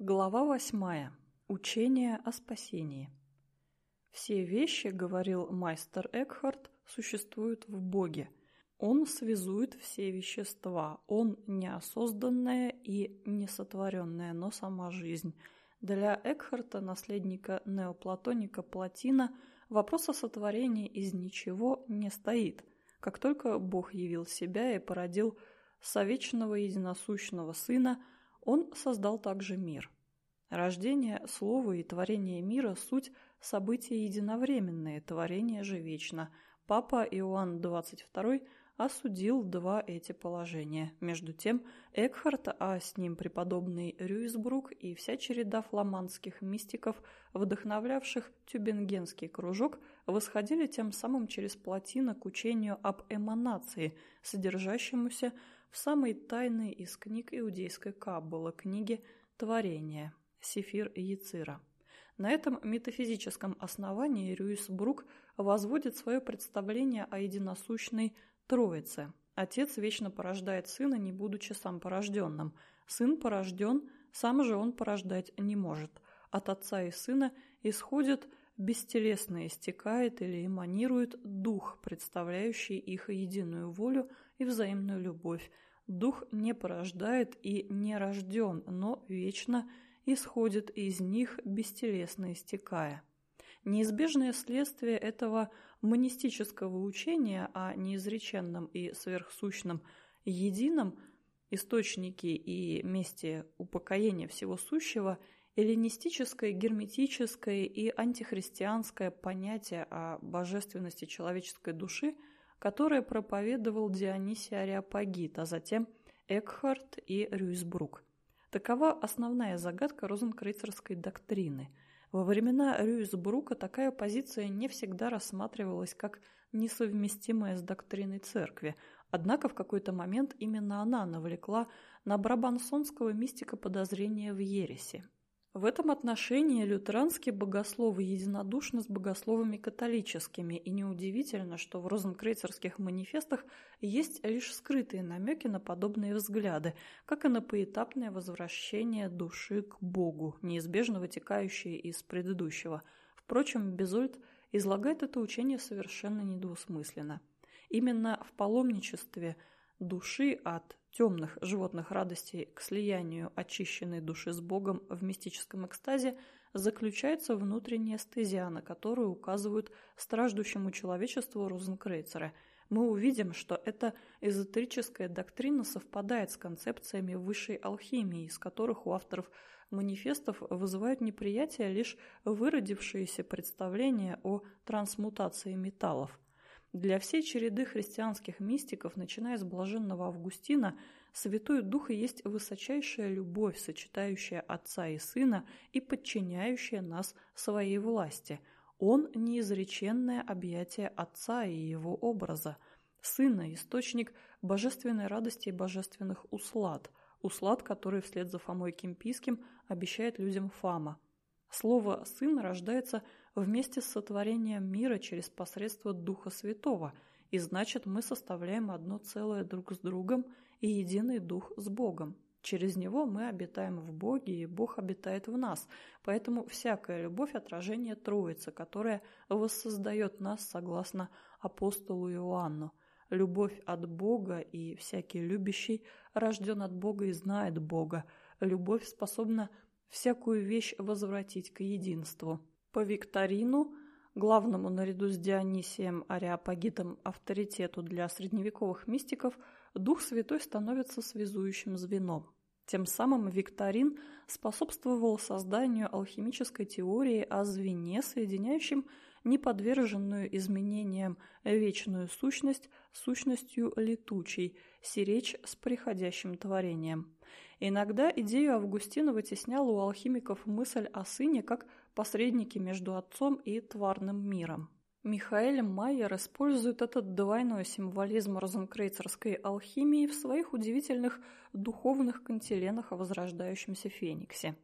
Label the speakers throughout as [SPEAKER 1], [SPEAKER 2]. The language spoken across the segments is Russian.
[SPEAKER 1] Глава восьмая. Учение о спасении. Все вещи, говорил майстер Экхарт, существуют в Боге. Он связует все вещества, он неосозданная и несотворенная, но сама жизнь. Для Экхарта, наследника неоплатоника Платина, вопрос о сотворении из ничего не стоит. Как только Бог явил себя и породил совечного единосущного Сына – он создал также мир. Рождение слова и творение мира – суть события единовременные, творение же вечно. Папа Иоанн XXII осудил два эти положения. Между тем, Экхарт, а с ним преподобный Рюйсбрук и вся череда фламандских мистиков, вдохновлявших тюбингенский кружок, восходили тем самым через плотину к учению об эманации, содержащемуся в самой тайной из книг иудейской Каббала, книге «Творение» Сефир Яцира. На этом метафизическом основании Рюйсбрук возводит свое представление о единосущной Троице. Отец вечно порождает сына, не будучи сам порожденным. Сын порожден, сам же он порождать не может. От отца и сына исходит бестелесно истекает или эманирует дух, представляющий их единую волю и взаимную любовь. Дух не порождает и не рожден, но вечно исходит из них, бестелесно истекая. Неизбежное следствие этого монистического учения о неизреченном и сверхсущном едином источнике и месте упокоения всего сущего – эллинистическое, герметическое и антихристианское понятие о божественности человеческой души, которое проповедовал Дионисий Ариапагит, а затем Экхарт и Рюйсбрук. Такова основная загадка розенкрейцерской доктрины. Во времена Рюйсбрука такая позиция не всегда рассматривалась как несовместимая с доктриной церкви, однако в какой-то момент именно она навлекла на брабансонского мистика подозрения в ереси. В этом отношении лютеранские богословы единодушны с богословами католическими, и неудивительно, что в розенкрейцерских манифестах есть лишь скрытые намеки на подобные взгляды, как и на поэтапное возвращение души к Богу, неизбежно вытекающее из предыдущего. Впрочем, Безольд излагает это учение совершенно недвусмысленно. Именно в паломничестве души от темных животных радостей к слиянию очищенной души с Богом в мистическом экстазе заключается внутренняя стезия, на которую указывают страждущему человечеству розенкрейцеры. Мы увидим, что эта эзотерическая доктрина совпадает с концепциями высшей алхимии, из которых у авторов манифестов вызывают неприятие лишь выродившиеся представления о трансмутации металлов – для всей череды христианских мистиков, начиная с блаженного Августина, Святой Дух есть высочайшая любовь, сочетающая Отца и Сына и подчиняющая нас своей власти. Он – неизреченное объятие Отца и Его образа. Сына – источник божественной радости и божественных услад, услад, который вслед за Фомой Кемпийским обещает людям Фама – Слово «сын» рождается вместе с сотворением мира через посредство Духа Святого, и значит мы составляем одно целое друг с другом и единый Дух с Богом. Через него мы обитаем в Боге, и Бог обитает в нас. Поэтому всякая любовь – отражение Троицы, которая воссоздает нас согласно апостолу Иоанну. Любовь от Бога, и всякий любящий рожден от Бога и знает Бога. Любовь способна всякую вещь возвратить к единству. По Викторину, главному наряду с Дионисием Ариапагитом авторитету для средневековых мистиков, Дух Святой становится связующим звеном. Тем самым Викторин способствовал созданию алхимической теории о звене, соединяющем неподверженную изменениям вечную сущность сущностью летучей, сиречь с приходящим творением. Иногда идею Августина вытесняла у алхимиков мысль о сыне как посреднике между отцом и тварным миром. Михаэль Майер использует этот двойной символизм розенкрейцерской алхимии в своих удивительных духовных кантиленах о возрождающемся фениксе.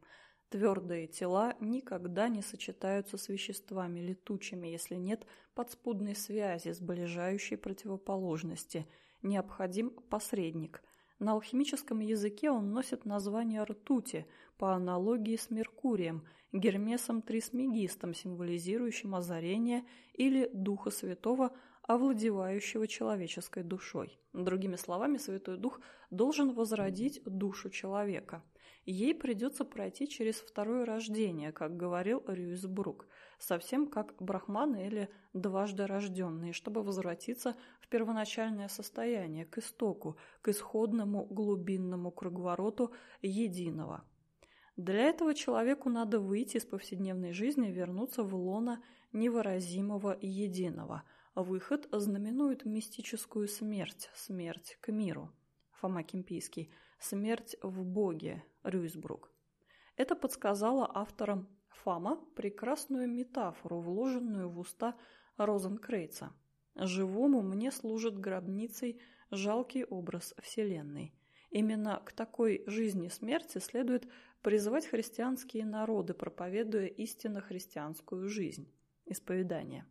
[SPEAKER 1] Твердые тела никогда не сочетаются с веществами летучими, если нет подспудной связи, сближающей противоположности. Необходим посредник – На алхимическом языке он носит название ртути, по аналогии с Меркурием, Гермесом Трисмегистом, символизирующим озарение или Духа Святого, овладевающего человеческой душой. Другими словами, Святой Дух должен возродить душу человека. Ей придется пройти через второе рождение, как говорил Рюисбрук, совсем как брахманы или дважды рожденные, чтобы возвратиться в первоначальное состояние, к истоку, к исходному глубинному круговороту единого. Для этого человеку надо выйти из повседневной жизни и вернуться в лоно невыразимого единого – Выход знаменует мистическую смерть, смерть к миру. Фома Кемпийский. Смерть в Боге. Рюйсбрук. Это подсказало авторам Фама прекрасную метафору, вложенную в уста Розенкрейца. «Живому мне служит гробницей жалкий образ Вселенной». Именно к такой жизни смерти следует призывать христианские народы, проповедуя истинно христианскую жизнь. Исповедание.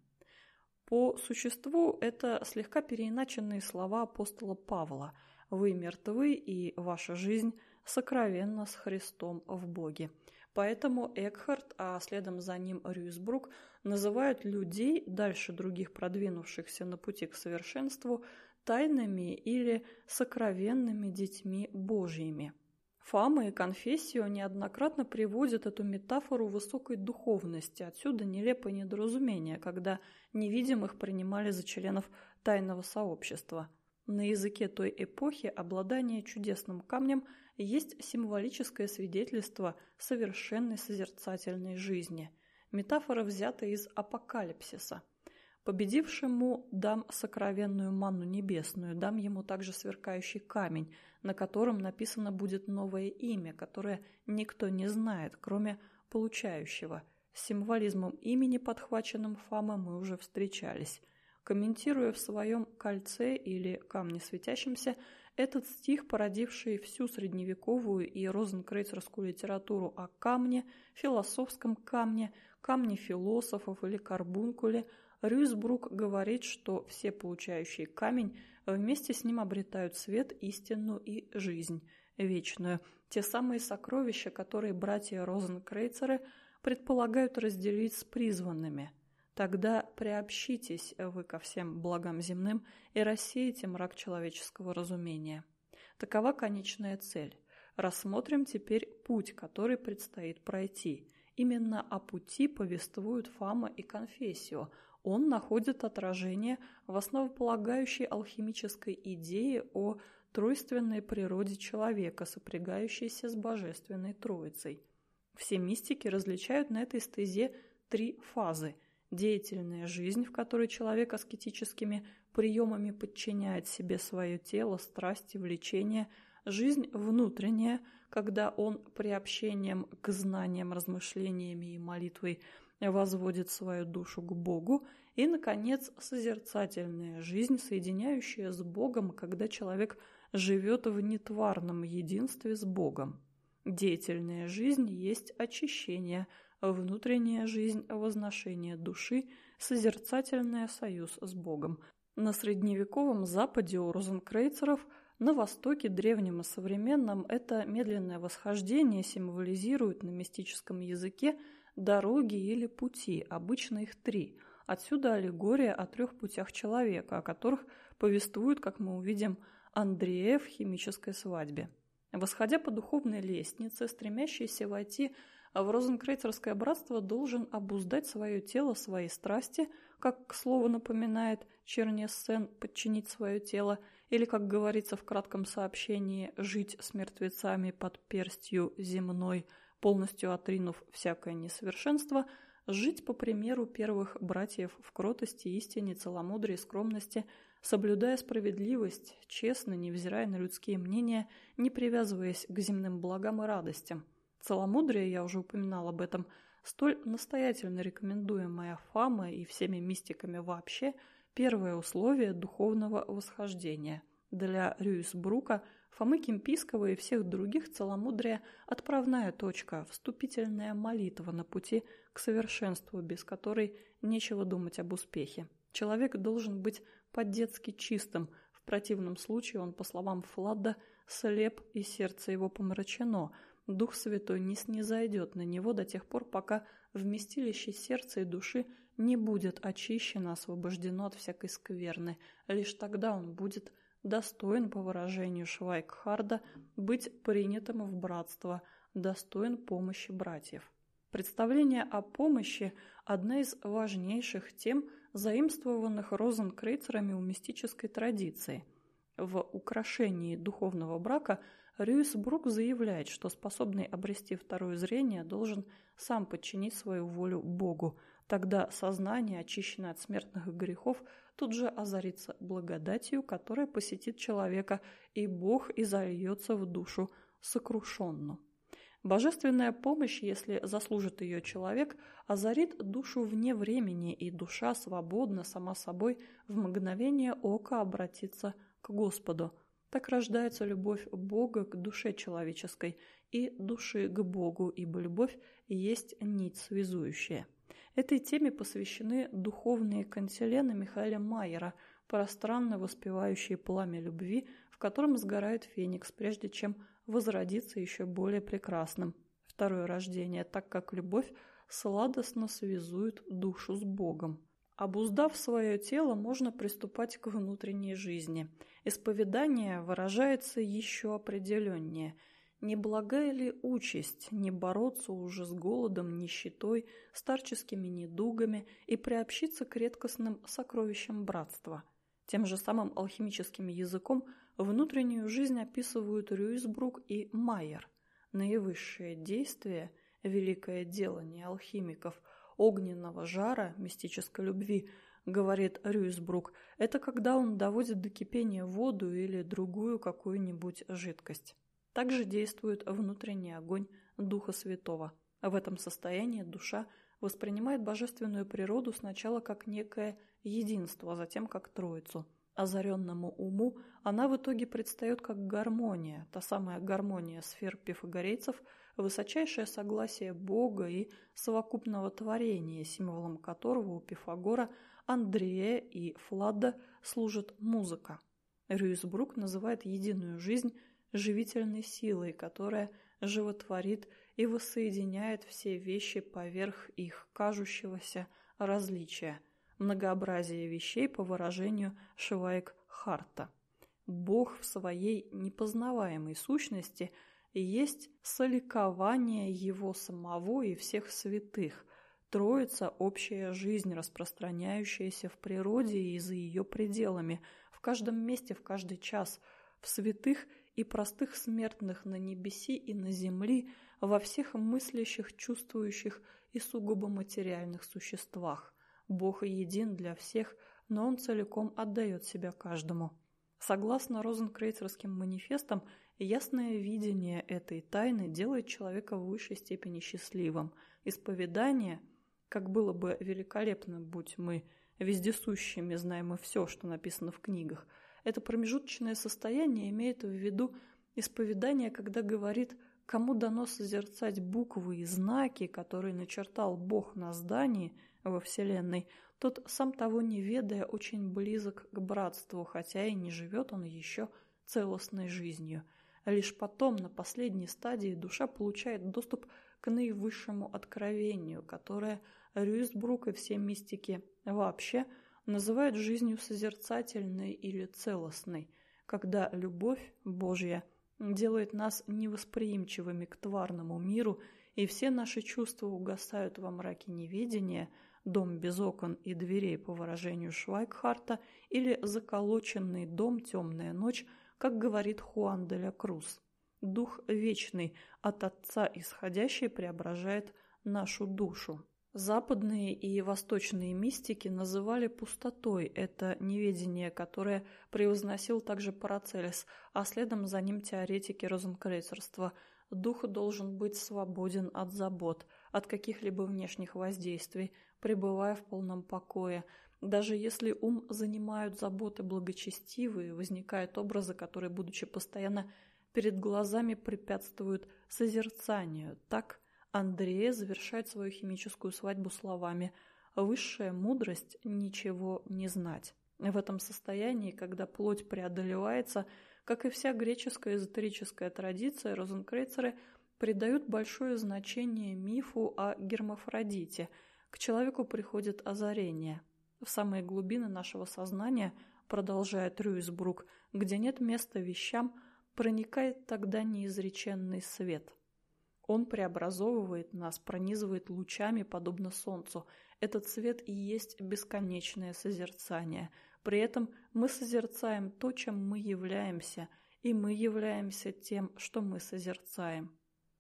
[SPEAKER 1] По существу это слегка переиначенные слова апостола Павла «Вы мертвы, и ваша жизнь сокровенна с Христом в Боге». Поэтому Экхарт, а следом за ним Рюйсбрук, называют людей, дальше других продвинувшихся на пути к совершенству, тайными или сокровенными детьми Божьими – Фама и Конфессио неоднократно приводят эту метафору высокой духовности, отсюда нелепое недоразумение, когда невидимых принимали за членов тайного сообщества. На языке той эпохи обладание чудесным камнем есть символическое свидетельство совершенной созерцательной жизни. Метафора взята из апокалипсиса – Победившему дам сокровенную манну небесную, дам ему также сверкающий камень, на котором написано будет новое имя, которое никто не знает, кроме получающего. С символизмом имени, подхваченным Фама, мы уже встречались. Комментируя в своем «Кольце» или «Камне светящемся», этот стих, породивший всю средневековую и розенкрейцерскую литературу о камне, философском камне, камне философов или карбункуле – Рюйсбрук говорит, что все получающие камень вместе с ним обретают свет, истину и жизнь вечную, те самые сокровища, которые братья Розенкрейцеры предполагают разделить с призванными. Тогда приобщитесь вы ко всем благам земным и рассеете мрак человеческого разумения. Такова конечная цель. Рассмотрим теперь путь, который предстоит пройти. Именно о пути повествуют Фама и Конфессио, он находит отражение в основополагающей алхимической идее о тройственной природе человека, сопрягающейся с божественной троицей. Все мистики различают на этой стезе три фазы – деятельная жизнь, в которой человек аскетическими приемами подчиняет себе свое тело, страсти, влечения, жизнь внутренняя, когда он приобщением к знаниям, размышлениями и молитвой – возводит свою душу к Богу, и, наконец, созерцательная жизнь, соединяющая с Богом, когда человек живет в нетварном единстве с Богом. Деятельная жизнь есть очищение, внутренняя жизнь – возношение души, созерцательная – союз с Богом. На средневековом Западе у розенкрейцеров – на Востоке, древнем и современном, это медленное восхождение символизирует на мистическом языке дороги или пути, обычно их три. Отсюда аллегория о трех путях человека, о которых повествует, как мы увидим, Андрея в химической свадьбе. Восходя по духовной лестнице, стремящийся войти в розенкрейцерское братство должен обуздать свое тело, свои страсти, как, к слову, напоминает Чернесцен «подчинить свое тело», или, как говорится в кратком сообщении, «жить с мертвецами под перстью земной», полностью отринув всякое несовершенство, жить по примеру первых братьев в кротости, истине, целомудрии, скромности, соблюдая справедливость, честно, невзирая на людские мнения, не привязываясь к земным благам и радостям. Целомудрие, я уже упоминал об этом, столь настоятельно рекомендуемая Фама и всеми мистиками вообще, первое условие духовного восхождения. Для Рюисбрука – Фомы Кимпийского и всех других целомудрие – отправная точка, вступительная молитва на пути к совершенству, без которой нечего думать об успехе. Человек должен быть по-детски чистым, в противном случае он, по словам Фладда, слеп и сердце его помрачено. Дух Святой не снизойдет на него до тех пор, пока вместилище сердца и души не будет очищено, освобождено от всякой скверны. Лишь тогда он будет достоин, по выражению Швайкхарда, быть принятым в братство, достоин помощи братьев. Представление о помощи – одна из важнейших тем, заимствованных розенкрейцерами у мистической традиции. В «Украшении духовного брака» Рюйсбрук заявляет, что способный обрести второе зрение должен сам подчинить свою волю Богу. Тогда сознание, очищенное от смертных грехов, тут же озарится благодатью, которая посетит человека, и Бог изольется в душу сокрушенную. Божественная помощь, если заслужит ее человек, озарит душу вне времени, и душа свободно, сама собой, в мгновение ока обратится к Господу. Так рождается любовь Бога к душе человеческой и души к Богу, ибо любовь есть нить связующая. Этой теме посвящены духовные канцелены Михаила Майера, пространно воспевающие пламя любви, в котором сгорает феникс, прежде чем возродиться еще более прекрасным. Второе рождение, так как любовь сладостно связует душу с Богом. Обуздав свое тело, можно приступать к внутренней жизни. Исповедание выражается еще определеннее. Неблагая ли участь не бороться уже с голодом, нищетой, старческими недугами и приобщиться к редкостным сокровищам братства? Тем же самым алхимическим языком – Внутреннюю жизнь описывают Рюйсбрук и Майер. Наивысшее действие, великое делание алхимиков, огненного жара, мистической любви, говорит Рюйсбрук, это когда он доводит до кипения воду или другую какую-нибудь жидкость. Также действует внутренний огонь Духа Святого. В этом состоянии душа воспринимает божественную природу сначала как некое единство, а затем как троицу – озаренному уму она в итоге предстает как гармония, та самая гармония сфер пифагорейцев, высочайшее согласие Бога и совокупного творения, символом которого у Пифагора, Андрея и Фладда служит музыка. Рюйсбрук называет единую жизнь живительной силой, которая животворит и воссоединяет все вещи поверх их кажущегося различия – многообразие вещей по выражению Швайк Харта. Бог в своей непознаваемой сущности есть соликование Его самого и всех святых, Троица – общая жизнь, распространяющаяся в природе и за ее пределами, в каждом месте, в каждый час, в святых и простых смертных на небеси и на земли, во всех мыслящих, чувствующих и сугубо материальных существах. Бог един для всех, но он целиком отдает себя каждому. Согласно розенкрейцерским манифестам, ясное видение этой тайны делает человека в высшей степени счастливым. Исповедание, как было бы великолепно, будь мы вездесущими, знаем мы все, что написано в книгах, это промежуточное состояние имеет в виду исповедание, когда говорит кому дано созерцать буквы и знаки, которые начертал Бог на здании – во Вселенной, тот, сам того не ведая, очень близок к братству, хотя и не живет он еще целостной жизнью. Лишь потом, на последней стадии, душа получает доступ к наивысшему откровению, которое Рюйсбрук и все мистики вообще называют жизнью созерцательной или целостной, когда любовь Божья делает нас невосприимчивыми к тварному миру, и все наши чувства угасают во мраке неведения – дом без окон и дверей, по выражению Швайкхарта, или заколоченный дом «Темная ночь», как говорит Хуан де ля Круз. Дух вечный, от Отца исходящий, преображает нашу душу. Западные и восточные мистики называли пустотой это неведение, которое превозносил также Парацелес, а следом за ним теоретики розенкрейцерства. Дух должен быть свободен от забот, от каких-либо внешних воздействий, пребывая в полном покое. Даже если ум занимают заботы благочестивые, возникают образы, которые, будучи постоянно перед глазами, препятствуют созерцанию. Так Андрея завершает свою химическую свадьбу словами «Высшая мудрость – ничего не знать». В этом состоянии, когда плоть преодолевается, Как и вся греческая эзотерическая традиция, розенкрейцеры придают большое значение мифу о Гермафродите. К человеку приходит озарение. В самые глубины нашего сознания, продолжает Рюисбрук, где нет места вещам, проникает тогда неизреченный свет. Он преобразовывает нас, пронизывает лучами, подобно солнцу. Этот свет и есть бесконечное созерцание. При этом мы созерцаем то, чем мы являемся, и мы являемся тем, что мы созерцаем.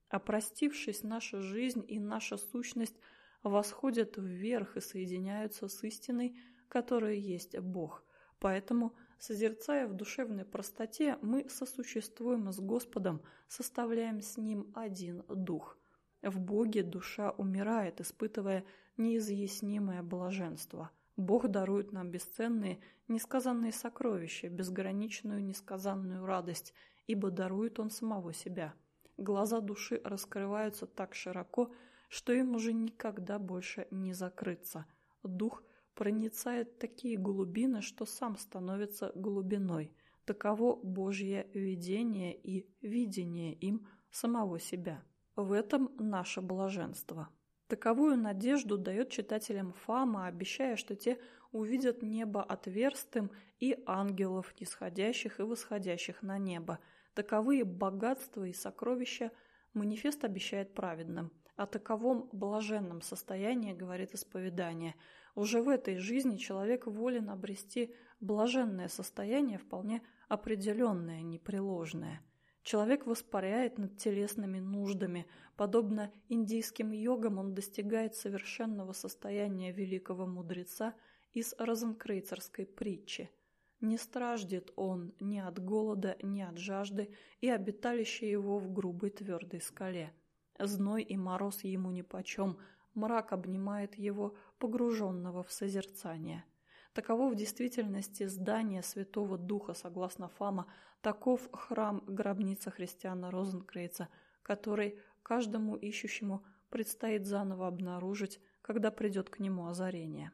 [SPEAKER 1] Опростившись, наша жизнь и наша сущность восходят вверх и соединяются с истиной, которая есть Бог. Поэтому Созерцая в душевной простоте, мы сосуществуем с Господом, составляем с Ним один дух. В Боге душа умирает, испытывая неизъяснимое блаженство. Бог дарует нам бесценные, несказанные сокровища, безграничную несказанную радость, ибо дарует Он самого себя. Глаза души раскрываются так широко, что им уже никогда больше не закрыться. Дух – проницает такие глубины, что сам становится глубиной. Таково Божье видение и видение им самого себя. В этом наше блаженство. Таковую надежду дает читателям Фама, обещая, что те увидят небо отверстым и ангелов, нисходящих и восходящих на небо. Таковые богатства и сокровища манифест обещает праведным. О таковом блаженном состоянии говорит исповедание – уже в этой жизни человек волен обрести блаженное состояние, вполне определенное, непреложное. Человек воспаряет над телесными нуждами. Подобно индийским йогам он достигает совершенного состояния великого мудреца из розенкрейцерской притчи. Не страждет он ни от голода, ни от жажды, и обиталище его в грубой твердой скале. Зной и мороз ему нипочем, мрак обнимает его, погруженного в созерцание. Таково в действительности здание Святого Духа, согласно Фама, таков храм гробница христиана Розенкрейца, который каждому ищущему предстоит заново обнаружить, когда придет к нему озарение.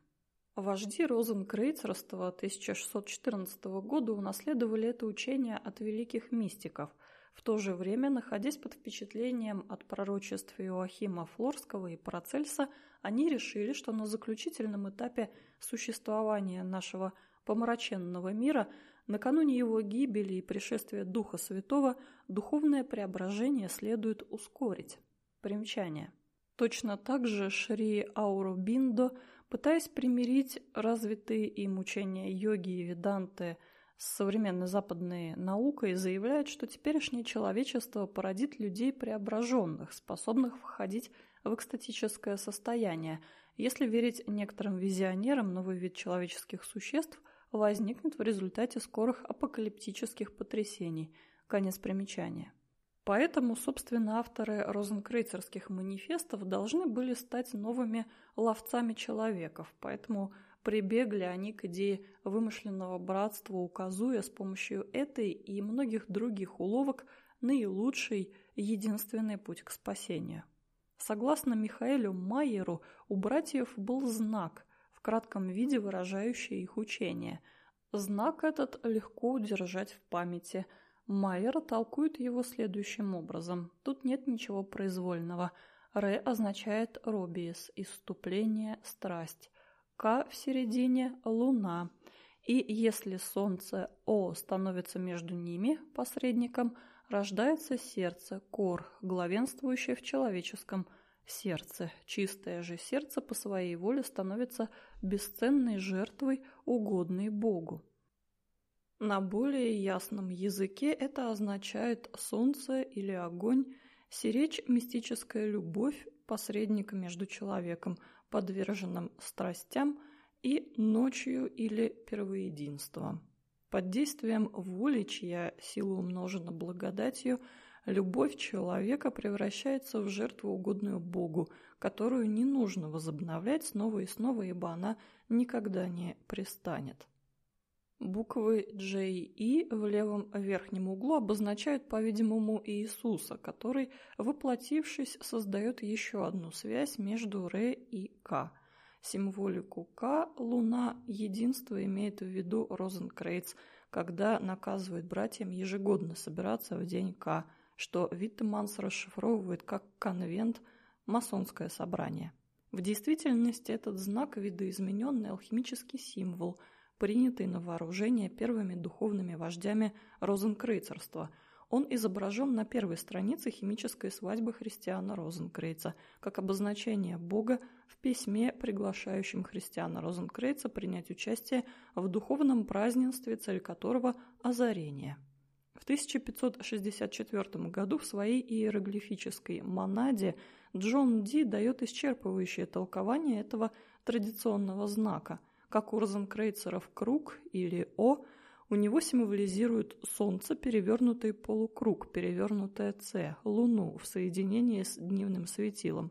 [SPEAKER 1] Вожди Розенкрейцерства 1614 года унаследовали это учение от великих мистиков – в то же время, находясь под впечатлением от пророчеств Иоахима Флорского и Парацельса, они решили, что на заключительном этапе существования нашего помраченного мира, накануне его гибели и пришествия Духа Святого, духовное преображение следует ускорить. Примечание. Точно так же Шри Аурубиндо, пытаясь примирить развитые им учения йоги и веданты – с современной западной наукой заявляет, что теперешнее человечество породит людей преображенных, способных входить в экстатическое состояние. Если верить некоторым визионерам, новый вид человеческих существ возникнет в результате скорых апокалиптических потрясений. Конец примечания. Поэтому, собственно, авторы розенкрейцерских манифестов должны были стать новыми ловцами человеков. Поэтому прибегли они к идее вымышленного братства, указуя с помощью этой и многих других уловок наилучший единственный путь к спасению. Согласно Михаэлю Майеру, у братьев был знак, в кратком виде выражающий их учение. Знак этот легко удержать в памяти. Майер толкует его следующим образом. Тут нет ничего произвольного. Ре означает «робиес» – «иступление», «страсть». К в середине – Луна. И если Солнце О становится между ними, посредником, рождается сердце, кор, главенствующее в человеческом сердце. Чистое же сердце по своей воле становится бесценной жертвой, угодной Богу. На более ясном языке это означает солнце или огонь, сиречь мистическая любовь, посредника между человеком – подверженным страстям и ночью или первоединством. Под действием воли, чья сила умножена благодатью, любовь человека превращается в жертву угодную Богу, которую не нужно возобновлять снова и снова, ибо она никогда не пристанет. Буквы J и в левом верхнем углу обозначают, по-видимому, Иисуса, который, воплотившись, создает еще одну связь между Ре и К. Символику К Луна единство имеет в виду Розенкрейц, когда наказывает братьям ежегодно собираться в день К, что Виттеманс расшифровывает как конвент «масонское собрание». В действительности этот знак – видоизмененный алхимический символ, принятый на вооружение первыми духовными вождями розенкрейцерства. Он изображен на первой странице химической свадьбы христиана Розенкрейца, как обозначение Бога в письме, приглашающем христиана Розенкрейца принять участие в духовном празднестве, цель которого – озарение. В 1564 году в своей иероглифической «Монаде» Джон Ди дает исчерпывающее толкование этого традиционного знака. Как у розенкрейцеров круг или О, у него символизирует Солнце, перевернутый полукруг, перевернутое С, Луну в соединении с дневным светилом.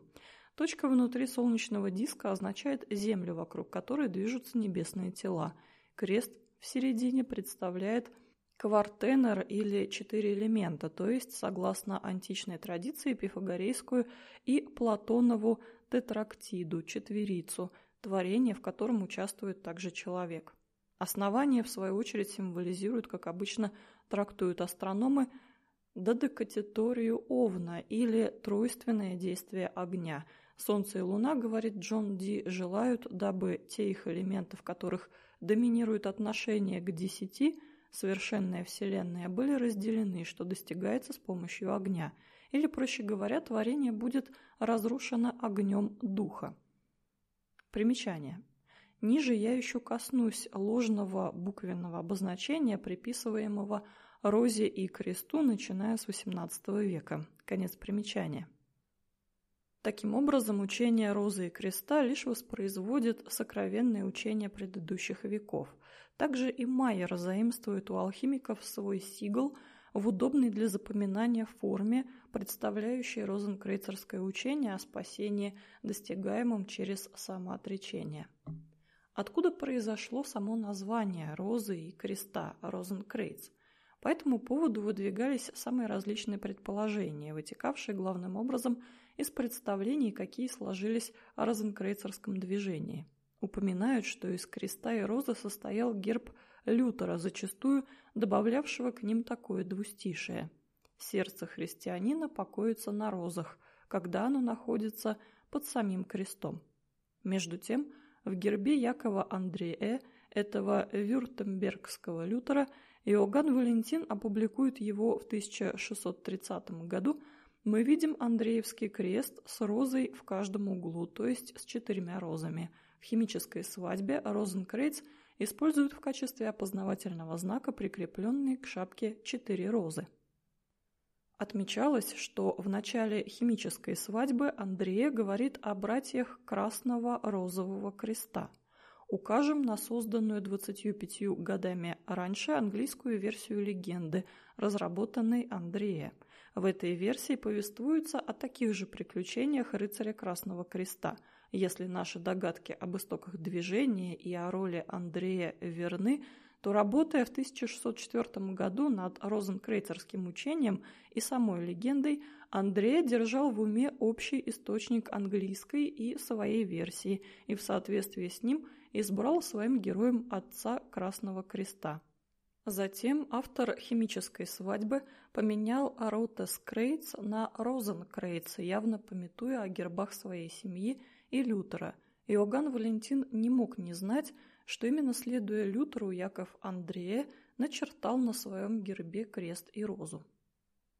[SPEAKER 1] Точка внутри солнечного диска означает Землю, вокруг которой движутся небесные тела. Крест в середине представляет квартенер или четыре элемента, то есть, согласно античной традиции, пифагорейскую и Платонову тетрактиду, четверицу, творение, в котором участвует также человек. Основание, в свою очередь, символизирует, как обычно трактуют астрономы, додекатиторию Овна или тройственное действие огня. Солнце и Луна, говорит Джон Ди, желают, дабы те их элементы, в которых доминирует отношение к десяти – совершенная Вселенная были разделены, что достигается с помощью огня, или, проще говоря, творение будет разрушено огнем духа. Примечание. Ниже я еще коснусь ложного буквенного обозначения, приписываемого Розе и кресту, начиная с XVIII века. Конец примечания. Таким образом, учение Розы и Креста лишь воспроизводит сокровенные учения предыдущих веков. Также и Майер заимствует у алхимиков свой сигл в удобной для запоминания форме, представляющей розенкрейцерское учение о спасении, достигаемом через самоотречение. Откуда произошло само название розы и креста Розенкрейц? По этому поводу выдвигались самые различные предположения, вытекавшие главным образом из представлений, какие сложились о розенкрейцерском движении. Упоминают, что из креста и розы состоял герб Лютера, зачастую добавлявшего к ним такое двустишее. Сердце христианина покоится на розах, когда оно находится под самим крестом. Между тем, в гербе Якова Андрея, этого вюртембергского Лютера, Иоганн Валентин опубликует его в 1630 году – мы видим Андреевский крест с розой в каждом углу, то есть с четырьмя розами. В химической свадьбе розенкрейц используют в качестве опознавательного знака прикрепленные к шапке четыре розы. Отмечалось, что в начале химической свадьбы Андрея говорит о братьях Красного Розового Креста. Укажем на созданную 25 годами раньше английскую версию легенды, разработанной Андрея – в этой версии повествуется о таких же приключениях рыцаря Красного Креста. Если наши догадки об истоках движения и о роли Андрея верны, то работая в 1604 году над розенкрейцерским учением и самой легендой, Андрей держал в уме общий источник английской и своей версии и в соответствии с ним избрал своим героем отца Красного Креста. Затем автор «Химической свадьбы» поменял Ротес Крейц на Розенкрейц, явно пометуя о гербах своей семьи и Лютера. Иоганн Валентин не мог не знать, что именно следуя Лютеру Яков Андрея начертал на своем гербе крест и розу.